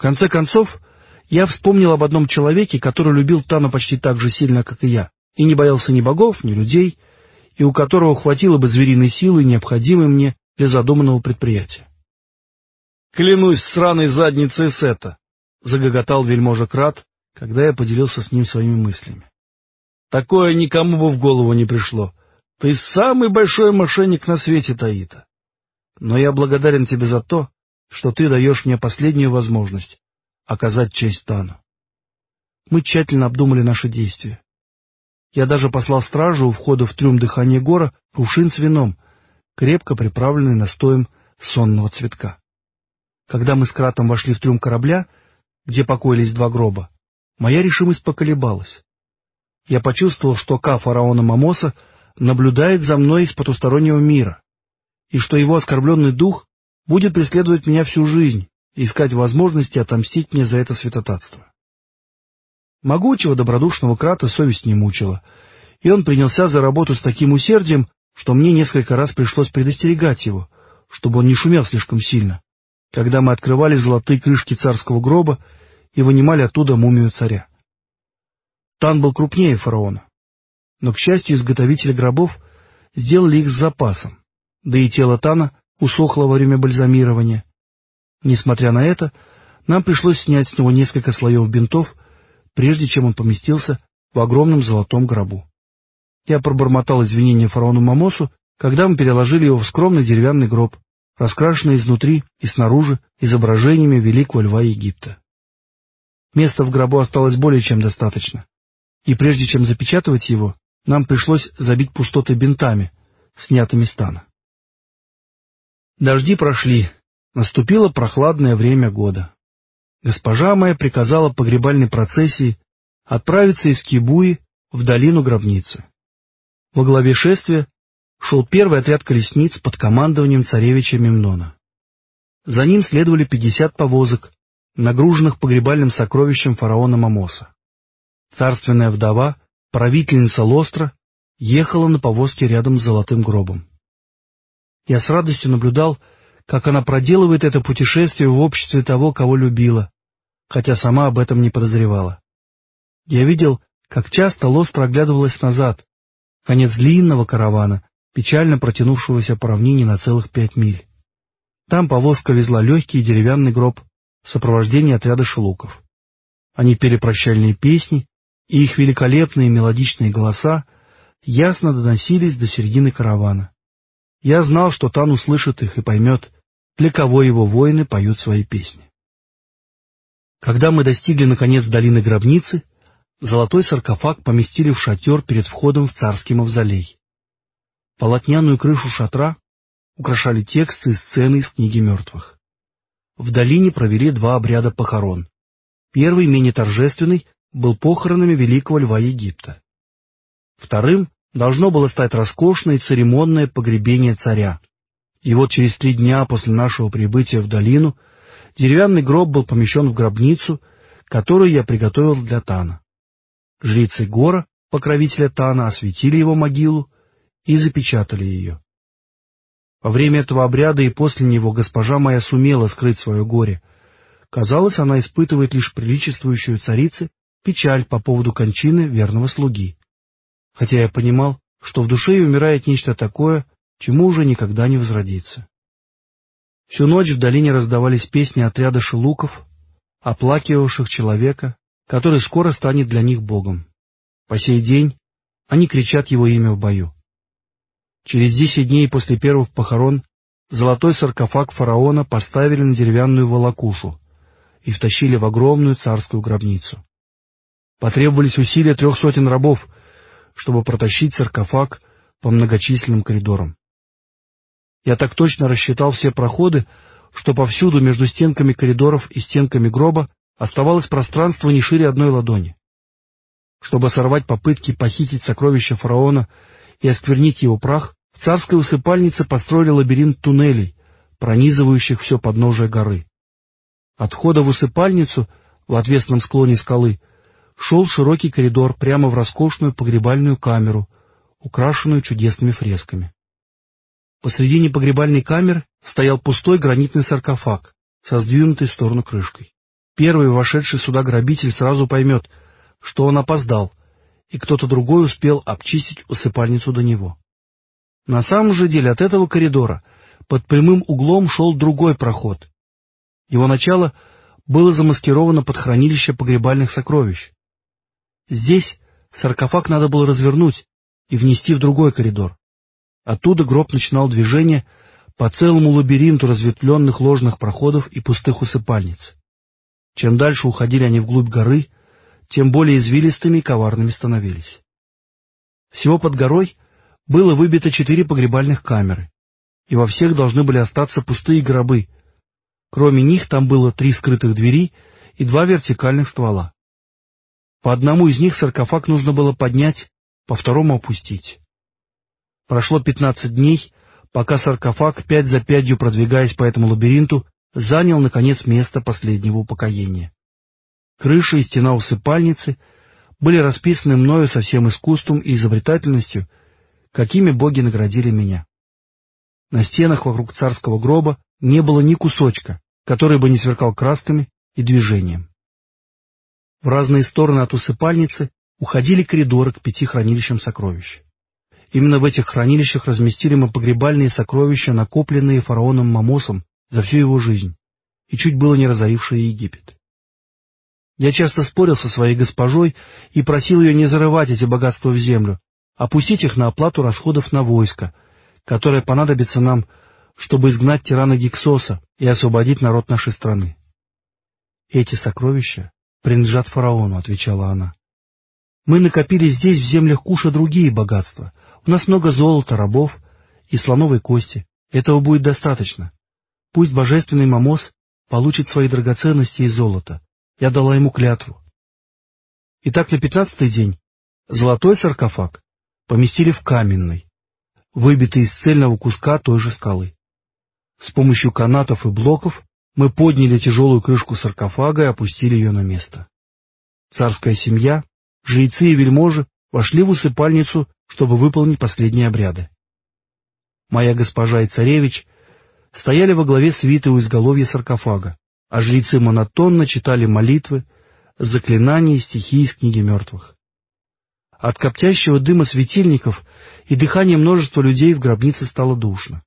конце концов, я вспомнил об одном человеке, который любил Тану почти так же сильно, как и я, и не боялся ни богов, ни людей, и у которого хватило бы звериной силы, необходимой мне для задуманного предприятия. «Клянусь сраной задницей Сета!» — загоготал вельможа Крат, когда я поделился с ним своими мыслями. «Такое никому бы в голову не пришло. Ты самый большой мошенник на свете, Таита. Но я благодарен тебе за то, что ты даешь мне последнюю возможность оказать честь Тану. Мы тщательно обдумали наши действия. Я даже послал стражу у входа в трюм дыхания гора кувшин с вином, крепко приправленный настоем сонного цветка. Когда мы с Кратом вошли в трюм корабля, где покоились два гроба, моя решимость поколебалась. Я почувствовал, что Ка фараона Мамоса наблюдает за мной из потустороннего мира, и что его оскорбленный дух будет преследовать меня всю жизнь и искать возможности отомстить мне за это святотатство. Могучего добродушного Крата совесть не мучила, и он принялся за работу с таким усердием, что мне несколько раз пришлось предостерегать его, чтобы он не шумел слишком сильно, когда мы открывали золотые крышки царского гроба и вынимали оттуда мумию царя. Тан был крупнее фараона, но, к счастью, изготовители гробов сделали их с запасом, да и тело Тана усохло во время бальзамирования. Несмотря на это, нам пришлось снять с него несколько слоев бинтов, прежде чем он поместился в огромном золотом гробу. Я пробормотал извинения фараону Мамосу, когда мы переложили его в скромный деревянный гроб, раскрашенный изнутри и снаружи изображениями великого льва Египта. Места в гробу осталось более чем достаточно, и прежде чем запечатывать его, нам пришлось забить пустоты бинтами, снятыми с тана. Дожди прошли, наступило прохладное время года. Госпожа моя приказала погребальной процессии отправиться из Кибуи в долину гробницы. Во главе шествия шел первый отряд колесниц под командованием царевича Мемнона. За ним следовали пятьдесят повозок, нагруженных погребальным сокровищем фараона Мамоса. Царственная вдова, правительница Лостра, ехала на повозке рядом с золотым гробом. Я с радостью наблюдал, как она проделывает это путешествие в обществе того, кого любила, хотя сама об этом не подозревала. Я видел, как часто Лостра оглядывалась назад, конец длинного каравана, печально протянувшегося по равнине на целых пять миль. Там повозка везла легкий деревянный гроб в сопровождении отряда шелуков. Они пели прощальные песни, и их великолепные мелодичные голоса ясно доносились до середины каравана. Я знал, что Тан услышит их и поймет, для кого его воины поют свои песни. Когда мы достигли, наконец, долины гробницы, золотой саркофаг поместили в шатер перед входом в царский мавзолей. Полотняную крышу шатра украшали тексты и сцены из книги мертвых. В долине провели два обряда похорон. Первый, менее торжественный, был похоронами великого льва Египта. Вторым должно было стать роскошное и церемонное погребение царя. И вот через три дня после нашего прибытия в долину деревянный гроб был помещен в гробницу, которую я приготовил для Тана. Жрицы Гора, покровителя Тана, осветили его могилу и запечатали ее. Во время этого обряда и после него госпожа моя сумела скрыть свое горе. Казалось, она испытывает лишь приличествующую царице печаль по поводу кончины верного слуги хотя я понимал, что в душе умирает нечто такое, чему уже никогда не возродится. Всю ночь в долине раздавались песни отряда шелуков, оплакивавших человека, который скоро станет для них богом. По сей день они кричат его имя в бою. Через десять дней после первых похорон золотой саркофаг фараона поставили на деревянную волокушу и втащили в огромную царскую гробницу. Потребовались усилия трех сотен рабов, чтобы протащить саркофаг по многочисленным коридорам. Я так точно рассчитал все проходы, что повсюду между стенками коридоров и стенками гроба оставалось пространство не шире одной ладони. Чтобы сорвать попытки похитить сокровища фараона и осквернить его прах, в царской усыпальнице построили лабиринт туннелей, пронизывающих все подножие горы. От входа в усыпальницу в отвесном склоне скалы шел широкий коридор прямо в роскошную погребальную камеру, украшенную чудесными фресками. Посредине погребальной камеры стоял пустой гранитный саркофаг со сдвинутой в сторону крышкой. первый вошедший сюда грабитель сразу поймет, что он опоздал, и кто-то другой успел обчистить усыпальницу до него. На самом же деле от этого коридора под прямым углом шел другой проход. Его начало было замаскировано под хранилище погребальных сокровищ. Здесь саркофаг надо было развернуть и внести в другой коридор. Оттуда гроб начинал движение по целому лабиринту разветвленных ложных проходов и пустых усыпальниц. Чем дальше уходили они вглубь горы, тем более извилистыми и коварными становились. Всего под горой было выбито четыре погребальных камеры, и во всех должны были остаться пустые гробы. Кроме них там было три скрытых двери и два вертикальных ствола. По одному из них саркофаг нужно было поднять, по второму опустить. Прошло пятнадцать дней, пока саркофаг, пять за пятью продвигаясь по этому лабиринту, занял, наконец, место последнего упокоения. Крыша и стена усыпальницы были расписаны мною со всем искусством и изобретательностью, какими боги наградили меня. На стенах вокруг царского гроба не было ни кусочка, который бы не сверкал красками и движением. В разные стороны от усыпальницы уходили коридоры к пяти хранилищам сокровищ. Именно в этих хранилищах разместили мы погребальные сокровища, накопленные фараоном Мамосом за всю его жизнь, и чуть было не разорившие Египет. Я часто спорил со своей госпожой и просил ее не зарывать эти богатства в землю, а пустить их на оплату расходов на войско, которое понадобится нам, чтобы изгнать тирана Гиксоса и освободить народ нашей страны. «Эти сокровища принадлежат фараону», — отвечала она. «Мы накопили здесь, в землях Куша, другие богатства. У нас много золота, рабов и слоновой кости. Этого будет достаточно. Пусть божественный Мамос получит свои драгоценности и золото. Я дала ему клятву. Итак, на пятнадцатый день золотой саркофаг поместили в каменный, выбитый из цельного куска той же скалы. С помощью канатов и блоков мы подняли тяжелую крышку саркофага и опустили ее на место. Царская семья, жрецы и вельможи вошли в усыпальницу, чтобы выполнить последние обряды. Моя госпожа и царевич — стояли во главе свиты у изголовья саркофага, а жрецы монотонно читали молитвы, заклинания и стихи из книги мертвых. От коптящего дыма светильников и дыхания множества людей в гробнице стало душно.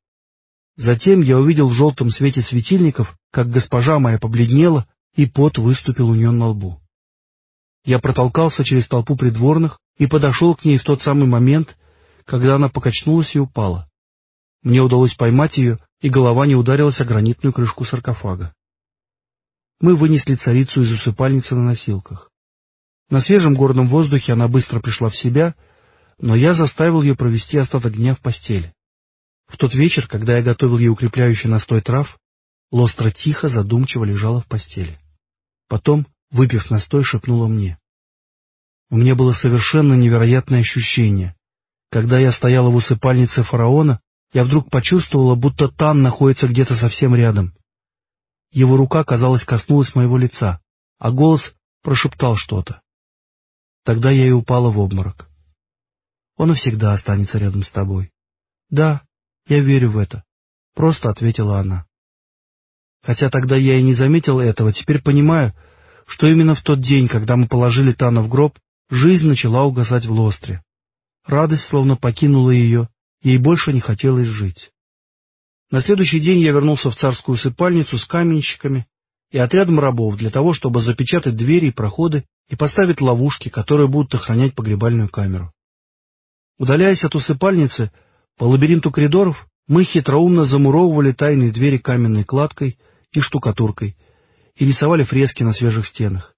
Затем я увидел в желтом свете светильников, как госпожа моя побледнела, и пот выступил у нее на лбу. Я протолкался через толпу придворных и подошел к ней в тот самый момент, когда она покачнулась и упала. Мне удалось поймать ее и голова не ударилась о гранитную крышку саркофага. Мы вынесли царицу из усыпальницы на носилках. На свежем горном воздухе она быстро пришла в себя, но я заставил ее провести остаток дня в постели. В тот вечер, когда я готовил ей укрепляющий настой трав, Лостра тихо, задумчиво лежала в постели. Потом, выпив настой, шепнула мне. У меня было совершенно невероятное ощущение. Когда я стояла в усыпальнице фараона, я вдруг почувствовала, будто Тан находится где-то совсем рядом. Его рука, казалось, коснулась моего лица, а голос прошептал что-то. Тогда я и упала в обморок. Он и всегда останется рядом с тобой. Да, я верю в это, — просто ответила она. Хотя тогда я и не заметил этого, теперь понимаю, что именно в тот день, когда мы положили Тана в гроб, жизнь начала угасать в лостре. Радость словно покинула ее, Ей больше не хотелось жить. На следующий день я вернулся в царскую усыпальницу с каменщиками и отрядом рабов для того, чтобы запечатать двери и проходы и поставить ловушки, которые будут охранять погребальную камеру. Удаляясь от усыпальницы, по лабиринту коридоров мы хитроумно замуровывали тайные двери каменной кладкой и штукатуркой и рисовали фрески на свежих стенах.